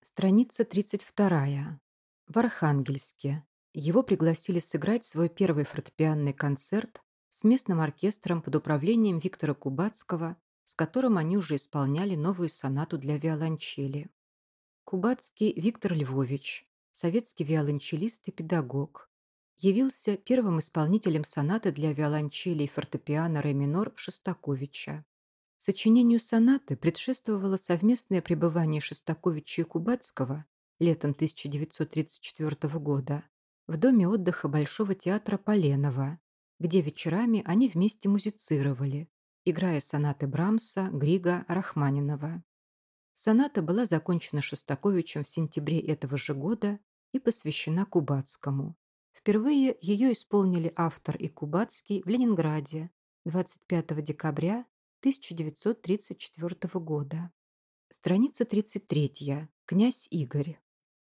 Страница 32. В Архангельске. Его пригласили сыграть свой первый фортепианный концерт с местным оркестром под управлением Виктора Кубацкого, с которым они уже исполняли новую сонату для виолончели. Кубацкий Виктор Львович, советский виолончелист и педагог, явился первым исполнителем сонаты для виолончели и фортепиано ре минор Шостаковича Сочинению сонаты предшествовало совместное пребывание Шостаковича и Кубацкого летом 1934 года в доме отдыха Большого театра Поленова, где вечерами они вместе музицировали, играя сонаты Брамса, Грига, Рахманинова. Соната была закончена Шостаковичем в сентябре этого же года и посвящена Кубацкому. Впервые ее исполнили автор и Кубацкий в Ленинграде 25 декабря 1934 года. Страница 33. Князь Игорь.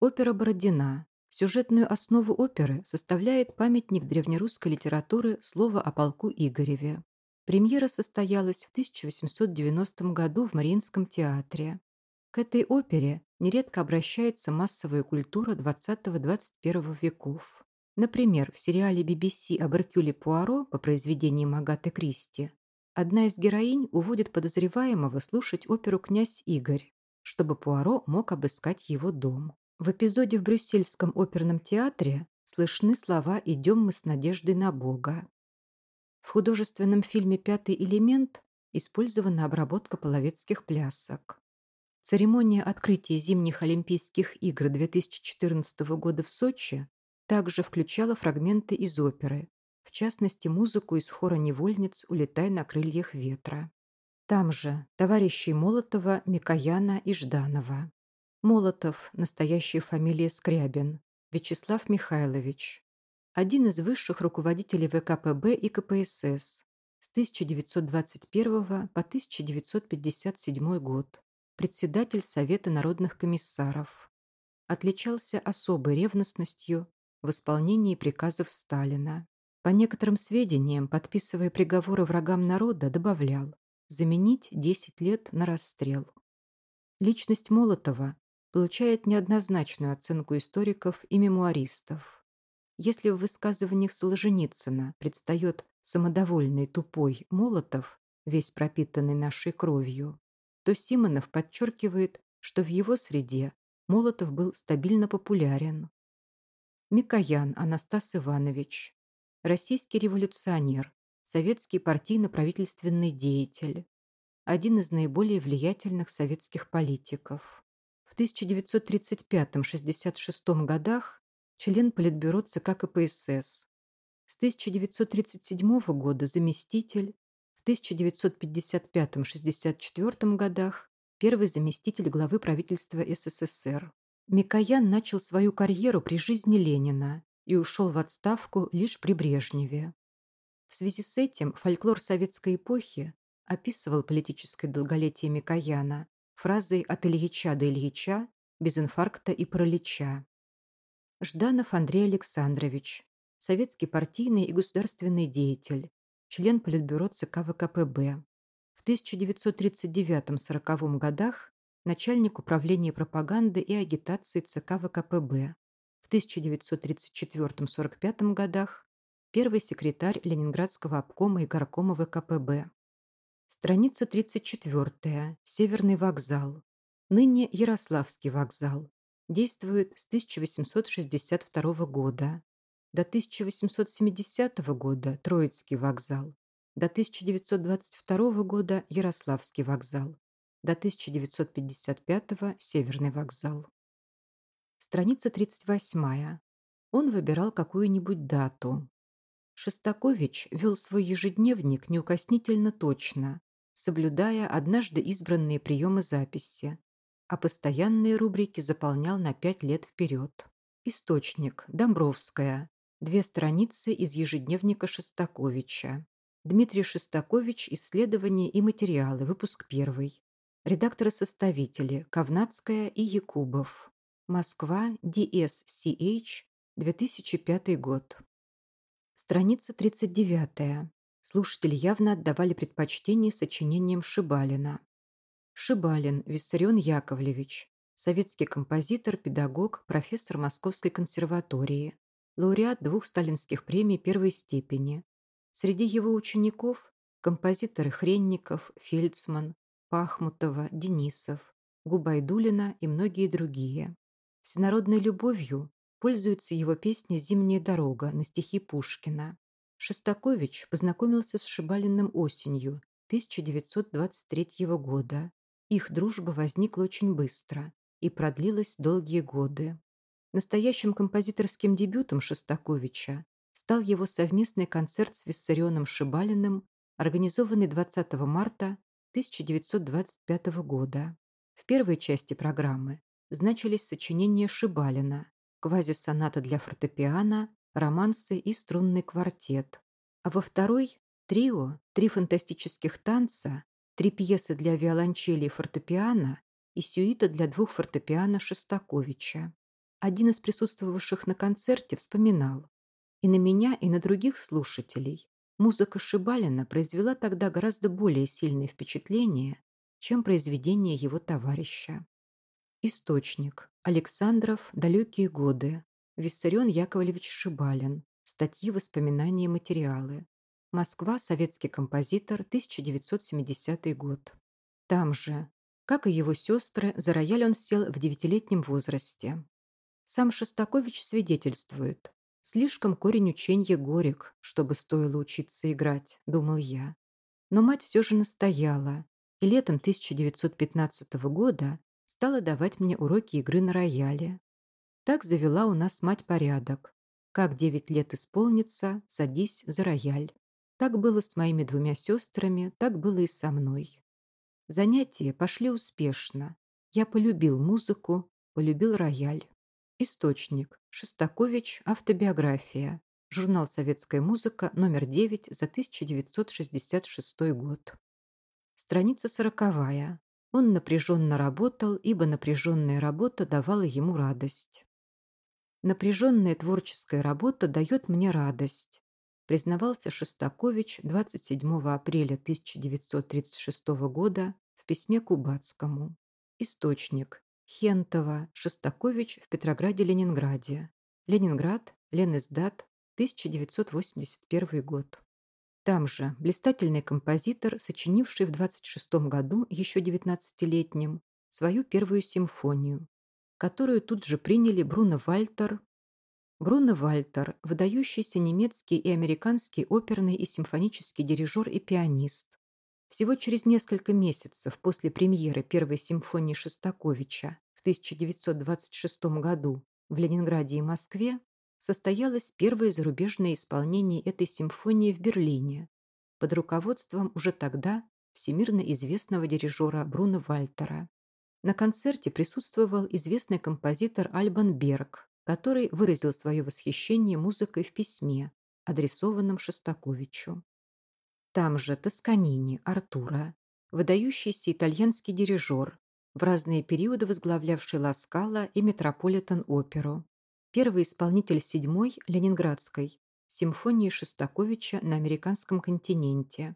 Опера Бородина. Сюжетную основу оперы составляет памятник древнерусской литературы «Слово о полку Игореве». Премьера состоялась в 1890 году в Мариинском театре. К этой опере нередко обращается массовая культура 20-21 веков. Например, в сериале BBC об Эркюле Пуаро по произведениям Агаты Кристи Одна из героинь уводит подозреваемого слушать оперу «Князь Игорь», чтобы Пуаро мог обыскать его дом. В эпизоде в Брюссельском оперном театре слышны слова «Идем мы с надеждой на Бога». В художественном фильме «Пятый элемент» использована обработка половецких плясок. Церемония открытия зимних Олимпийских игр 2014 года в Сочи также включала фрагменты из оперы частности музыку из хора «Невольниц» «Улетай на крыльях ветра». Там же товарищи Молотова, Микояна и Жданова. Молотов, настоящая фамилия Скрябин, Вячеслав Михайлович. Один из высших руководителей ВКПБ и КПСС с 1921 по 1957 год. Председатель Совета народных комиссаров. Отличался особой ревностностью в исполнении приказов Сталина. По некоторым сведениям, подписывая приговоры врагам народа, добавлял «заменить 10 лет на расстрел». Личность Молотова получает неоднозначную оценку историков и мемуаристов. Если в высказываниях Солженицына предстает самодовольный тупой Молотов, весь пропитанный нашей кровью, то Симонов подчеркивает, что в его среде Молотов был стабильно популярен. Микоян Анастас Иванович российский революционер, советский партийно-правительственный деятель, один из наиболее влиятельных советских политиков. В 1935-66 годах член Политбюро ЦК КПСС, с 1937 года заместитель, в 1955-64 годах первый заместитель главы правительства СССР. Микоян начал свою карьеру при жизни Ленина и ушел в отставку лишь при Брежневе. В связи с этим фольклор советской эпохи описывал политическое долголетие Микояна фразой «от Ильича до Ильича, без инфаркта и пролича». Жданов Андрей Александрович, советский партийный и государственный деятель, член Политбюро ЦК ВКПБ. В 1939-40 годах начальник управления пропаганды и агитации ЦК ВКПБ, в 1934-45 годах первый секретарь Ленинградского обкома и горкома ВКПБ. Страница 34. Северный вокзал. Ныне Ярославский вокзал. Действует с 1862 года. До 1870 года Троицкий вокзал. До 1922 года Ярославский вокзал. До 1955 Северный вокзал. Страница 38. Он выбирал какую-нибудь дату. Шостакович вел свой ежедневник неукоснительно точно, соблюдая однажды избранные приемы записи, а постоянные рубрики заполнял на пять лет вперед. Источник – Домбровская. Две страницы из ежедневника Шостаковича. Дмитрий Шостакович «Исследования и материалы», выпуск первый. Редакторы-составители – Ковнацкая и Якубов. Москва, DSCH, 2005 год. Страница 39. Слушатели явно отдавали предпочтение сочинениям Шибалина. Шибалин Виссарион Яковлевич, советский композитор, педагог, профессор Московской консерватории, лауреат двух сталинских премий первой степени. Среди его учеников – композиторы Хренников, Фельдсман, Пахмутова, Денисов, Губайдулина и многие другие всенародной любовью пользуется его песня «Зимняя дорога» на стихи Пушкина. Шостакович познакомился с Шибалиным осенью 1923 года. Их дружба возникла очень быстро и продлилась долгие годы. Настоящим композиторским дебютом Шостаковича стал его совместный концерт с Виссарионом Шибалиным, организованный 20 марта 1925 года. В первой части программы значились сочинения Шибалина, квазисоната для фортепиано, романсы и струнный квартет. А во второй – трио, три фантастических танца, три пьесы для виолончели и фортепиано и сюита для двух фортепиано Шостаковича. Один из присутствовавших на концерте вспоминал «И на меня, и на других слушателей музыка Шибалина произвела тогда гораздо более сильное впечатление, чем произведение его товарища. Источник. Александров. Далекие годы. Виссарион Яковлевич Шибалин. Статьи, воспоминания, материалы. Москва. Советский композитор. 1970 год. Там же. Как и его сестры, за рояль он сел в девятилетнем возрасте. Сам Шостакович свидетельствует. «Слишком корень ученья горек, чтобы стоило учиться играть», — думал я. Но мать все же настояла, и летом 1915 года стала давать мне уроки игры на рояле. Так завела у нас мать порядок. Как девять лет исполнится, садись за рояль. Так было с моими двумя сестрами, так было и со мной. Занятия пошли успешно. Я полюбил музыку, полюбил рояль. Источник. Шостакович. Автобиография. Журнал «Советская музыка», номер 9 за 1966 год. Страница сороковая. Он напряженно работал, ибо напряженная работа давала ему радость. «Напряженная творческая работа дает мне радость», признавался Шостакович 27 апреля 1936 года в письме Кубацкому. Источник. Хентова, Шостакович в Петрограде-Ленинграде. Ленинград, Ленэздат, 1981 год. Там же блистательный композитор, сочинивший в 26 году, еще 19-летним, свою первую симфонию, которую тут же приняли Бруно Вальтер. Бруно Вальтер – выдающийся немецкий и американский оперный и симфонический дирижер и пианист. Всего через несколько месяцев после премьеры первой симфонии Шостаковича в 1926 году в Ленинграде и Москве состоялось первое зарубежное исполнение этой симфонии в Берлине под руководством уже тогда всемирно известного дирижера Бруно Вальтера. На концерте присутствовал известный композитор Альбан Берг, который выразил свое восхищение музыкой в письме, адресованном Шостаковичу. Там же Тосканини Артура, выдающийся итальянский дирижер, в разные периоды возглавлявший Ласкала и Метрополитен-оперу, первый исполнитель седьмой Ленинградской симфонии Шостаковича на американском континенте.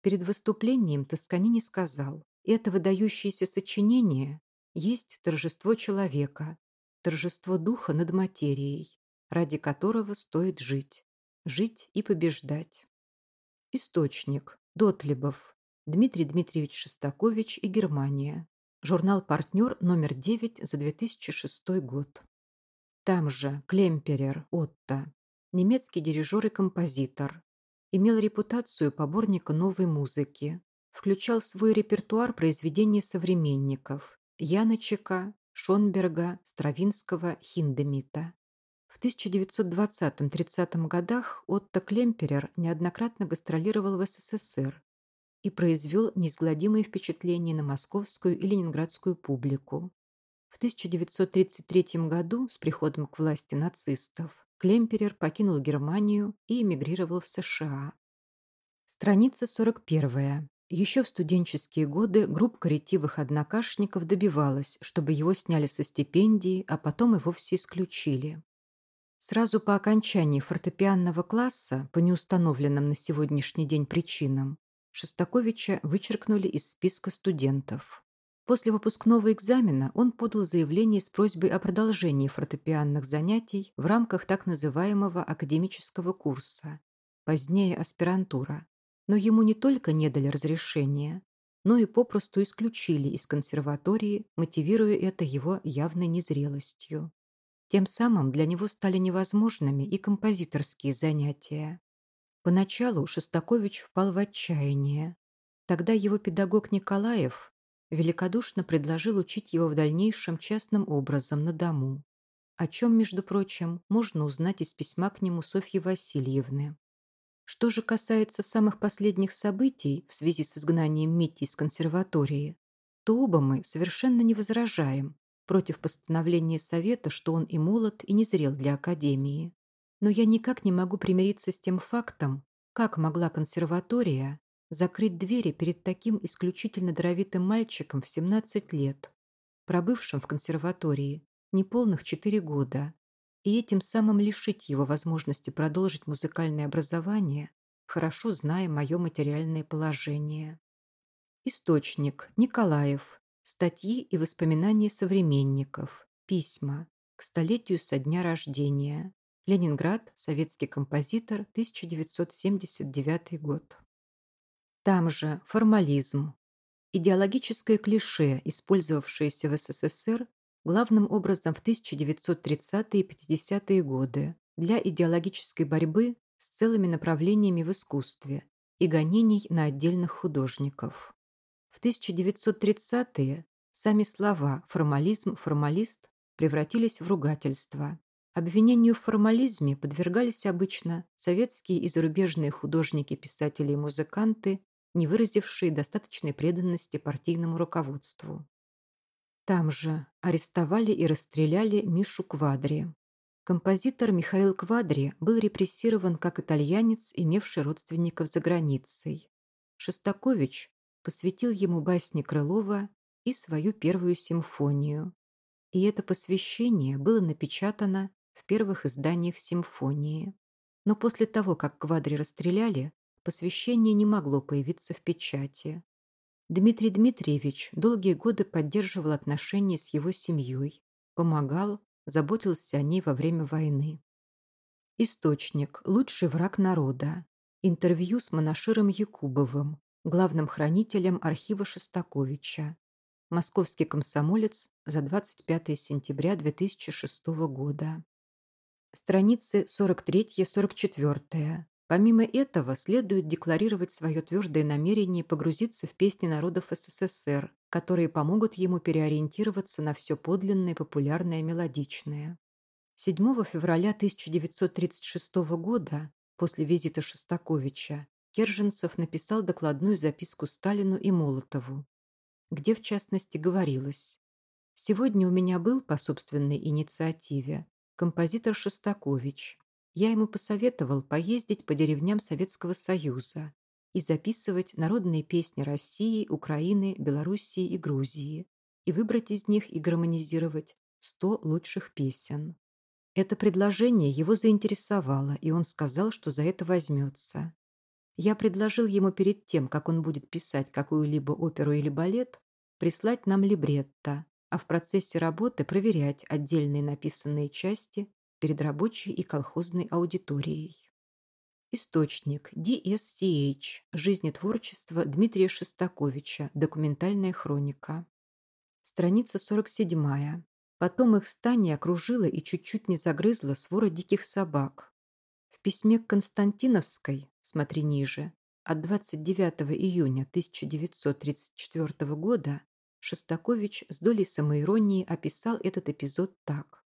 Перед выступлением Тосканини сказал, «Это выдающееся сочинение есть торжество человека, торжество духа над материей, ради которого стоит жить, жить и побеждать». Источник. Дотлибов Дмитрий Дмитриевич Шостакович и Германия. Журнал «Партнер» номер 9 за 2006 год. Там же Клемперер Отто, немецкий дирижер и композитор, имел репутацию поборника новой музыки, включал в свой репертуар произведения современников Яночека, Шонберга, Стравинского, Хиндемита. В 1920-30 годах Отто Клемперер неоднократно гастролировал в СССР и произвел неизгладимые впечатления на московскую и ленинградскую публику, в 1933 году с приходом к власти нацистов Клемперер покинул Германию и эмигрировал в США. Страница 41. Еще в студенческие годы группа ретивых однокашников добивалась, чтобы его сняли со стипендии, а потом и вовсе исключили. Сразу по окончании фортепианного класса, по неустановленным на сегодняшний день причинам, Шостаковича вычеркнули из списка студентов. После выпускного экзамена он подал заявление с просьбой о продолжении фортепианных занятий в рамках так называемого академического курса, позднее аспирантура. Но ему не только не дали разрешения, но и попросту исключили из консерватории, мотивируя это его явной незрелостью. Тем самым для него стали невозможными и композиторские занятия. Поначалу Шостакович впал в отчаяние. Тогда его педагог Николаев великодушно предложил учить его в дальнейшем частным образом на дому, о чем, между прочим, можно узнать из письма к нему Софьи Васильевны. Что же касается самых последних событий в связи с изгнанием Мити из консерватории, то оба мы совершенно не возражаем против постановления Совета, что он и молод, и не зрел для Академии. Но я никак не могу примириться с тем фактом, как могла консерватория закрыть двери перед таким исключительно дровитым мальчиком в 17 лет, пробывшим в консерватории неполных 4 года, и этим самым лишить его возможности продолжить музыкальное образование, хорошо зная мое материальное положение. Источник. Николаев. Статьи и воспоминания современников. Письма. К столетию со дня рождения. Ленинград. Советский композитор. 1979 год. Там же формализм, идеологическое клише, использовавшееся в СССР главным образом в 1930-е и 50-е годы для идеологической борьбы с целыми направлениями в искусстве и гонений на отдельных художников. В 1930-е сами слова «формализм», «формалист» превратились в ругательство. Обвинению в формализме подвергались обычно советские и зарубежные художники, писатели и музыканты, не выразившие достаточной преданности партийному руководству. Там же арестовали и расстреляли Мишу Квадри. Композитор Михаил Квадри был репрессирован как итальянец, имевший родственников за границей. Шостакович посвятил ему басни Крылова и свою первую симфонию. И это посвящение было напечатано в первых изданиях симфонии. Но после того, как Квадри расстреляли, посвящение не могло появиться в печати. Дмитрий Дмитриевич долгие годы поддерживал отношения с его семьей, помогал, заботился о ней во время войны. Источник «Лучший враг народа». Интервью с Монаширом Якубовым, главным хранителем архива Шостаковича. Московский комсомолец за 25 сентября 2006 года. Страницы 43-44. Помимо этого, следует декларировать свое твердое намерение погрузиться в песни народов СССР, которые помогут ему переориентироваться на все подлинное, популярное, мелодичное. 7 февраля 1936 года, после визита Шостаковича, Керженцев написал докладную записку Сталину и Молотову, где в частности говорилось «Сегодня у меня был, по собственной инициативе, композитор Шостакович, я ему посоветовал поездить по деревням Советского Союза и записывать народные песни России, Украины, Белоруссии и Грузии и выбрать из них и гармонизировать сто лучших песен. Это предложение его заинтересовало, и он сказал, что за это возьмется. Я предложил ему перед тем, как он будет писать какую-либо оперу или балет, прислать нам либретто, а в процессе работы проверять отдельные написанные части перед рабочей и колхозной аудиторией. Источник DSCH Жизнь «Жизнетворчество Дмитрия Шестаковича. Документальная хроника». Страница 47. Потом их стане окружила и чуть-чуть не загрызла свора диких собак. В письме к Константиновской, смотри ниже, от 29 июня 1934 года Шостакович с долей самоиронии описал этот эпизод так.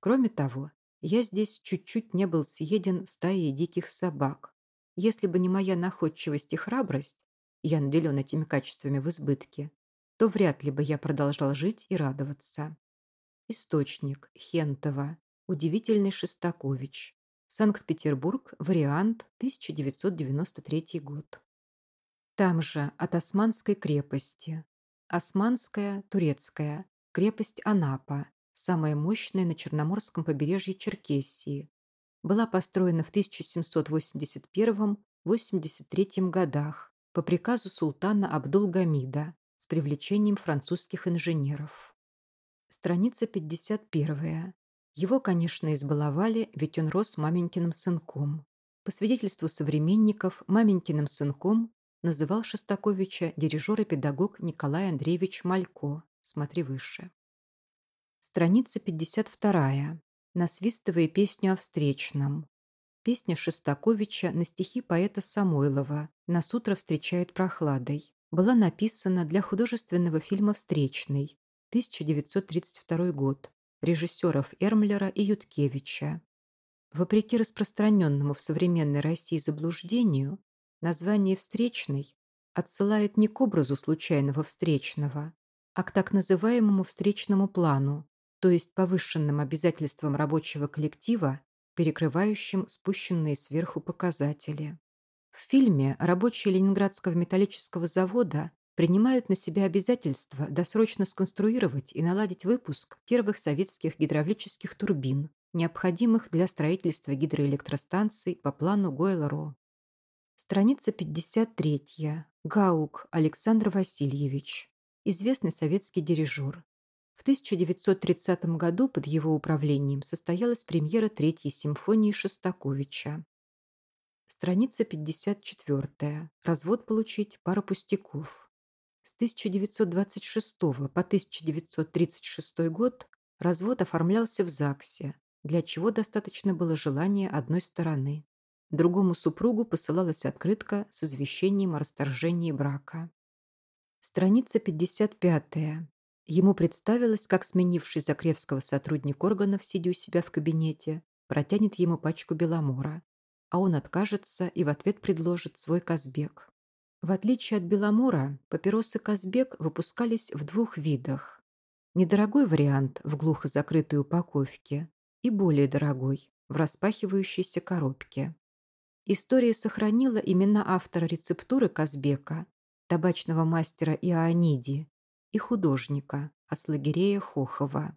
Кроме того, я здесь чуть-чуть не был съеден стаей диких собак. Если бы не моя находчивость и храбрость, я наделен этими качествами в избытке, то вряд ли бы я продолжал жить и радоваться. Источник. Хентова. Удивительный Шестакович. Санкт-Петербург. Вариант. 1993 год. Там же, от Османской крепости. Османская, турецкая. Крепость Анапа самая мощная на Черноморском побережье Черкесии, была построена в 1781-83 годах по приказу султана Абдулгамида с привлечением французских инженеров. Страница 51. Его, конечно, избаловали, ведь он рос маменькиным сынком. По свидетельству современников, маменькиным сынком называл Шостаковича дирижер и педагог Николай Андреевич Малько. Смотри выше. Страница 52. Насвистывая песню о встречном. Песня Шестаковича на стихи поэта Самойлова «Нас утро встречает прохладой» была написана для художественного фильма «Встречный» 1932 год режиссеров Эрмлера и Юткевича. Вопреки распространенному в современной России заблуждению, название «встречный» отсылает не к образу случайного встречного, а к так называемому встречному плану то есть повышенным обязательством рабочего коллектива, перекрывающим спущенные сверху показатели. В фильме рабочие Ленинградского металлического завода принимают на себя обязательство досрочно сконструировать и наладить выпуск первых советских гидравлических турбин, необходимых для строительства гидроэлектростанций по плану Гойлоро. Страница 53. Гаук Александр Васильевич. Известный советский дирижер. В 1930 году под его управлением состоялась премьера Третьей симфонии Шостаковича. Страница 54. Развод получить пара пустяков. С 1926 по 1936 год развод оформлялся в ЗАГСе, для чего достаточно было желания одной стороны. Другому супругу посылалась открытка с извещением о расторжении брака. Страница 55. Ему представилось, как сменивший Закревского сотрудник органов, сидя у себя в кабинете, протянет ему пачку Беломора, а он откажется и в ответ предложит свой Казбек. В отличие от Беломора, папиросы Казбек выпускались в двух видах. Недорогой вариант в глухо закрытой упаковке и более дорогой в распахивающейся коробке. История сохранила имена автора рецептуры Казбека, табачного мастера Иоанниди, и художника Аслогирея Хохова.